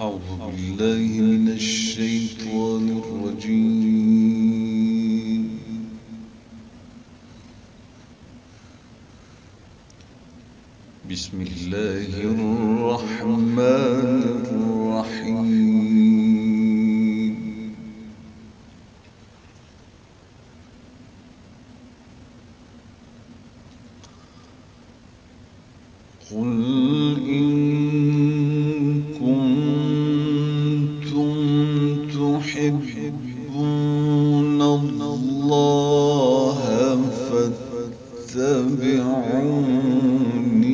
أعوذ بالله من الشيطان الرجيم. بسم الله الرحمن الرحيم. قل إن فاتبعوني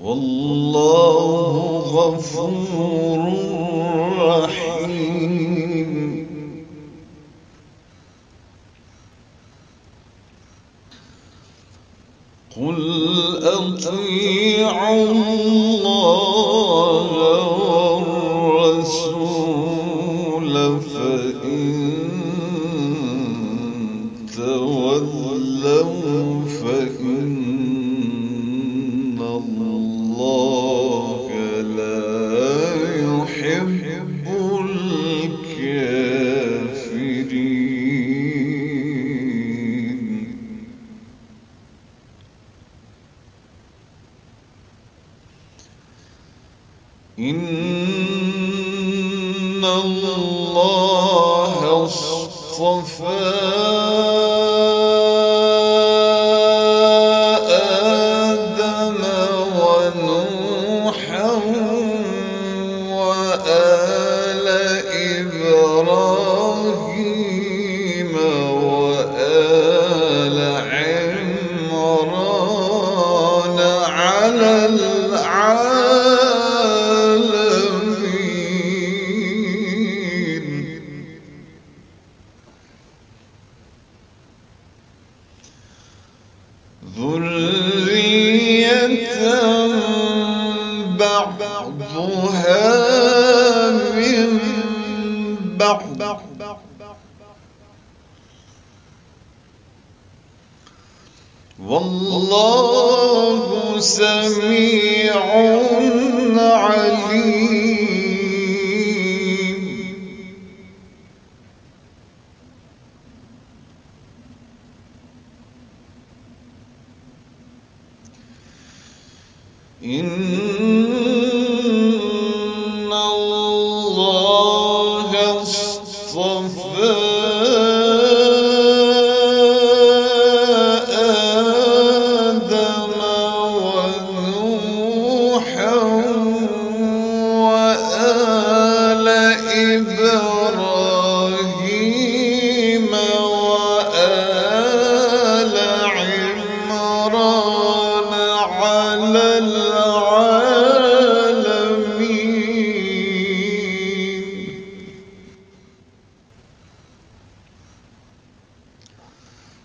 والله غفور رحيم. قل أطيعوا الله والرسول فإن تولوا فإن الكافرين إن الله اصطفى آدم ونوحا وآل بعضها من بعض. والله سميع عليم. إن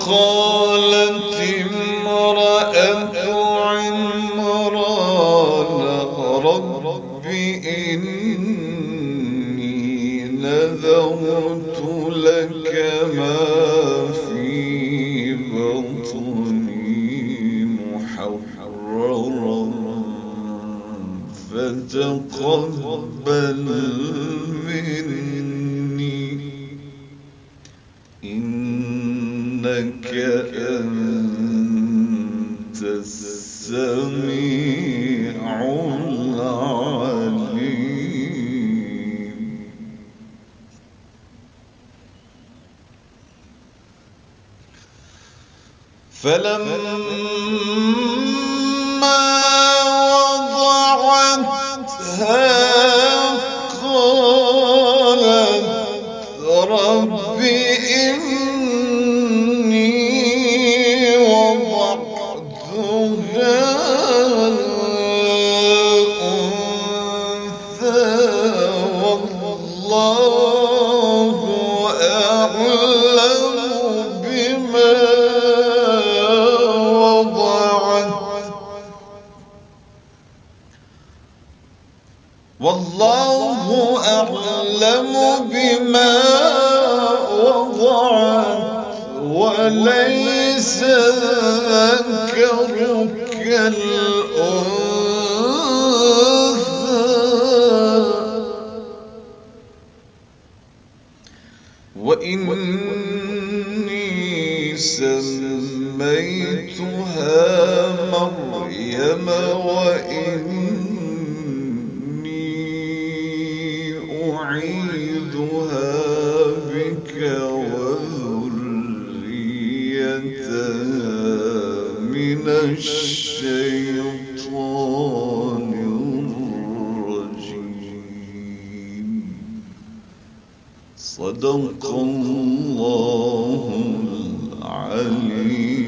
قالت امرأة رب إني نذرت لك ما في بطني محررا فتقبل مني. أنت السميع العليم. فلما والله أعلم بما وضعت وليس ذكر كالأنثى وإني سميتها مريم وإني أعيدها بك وذريتها من الشيطان الرجيم. صدق عليم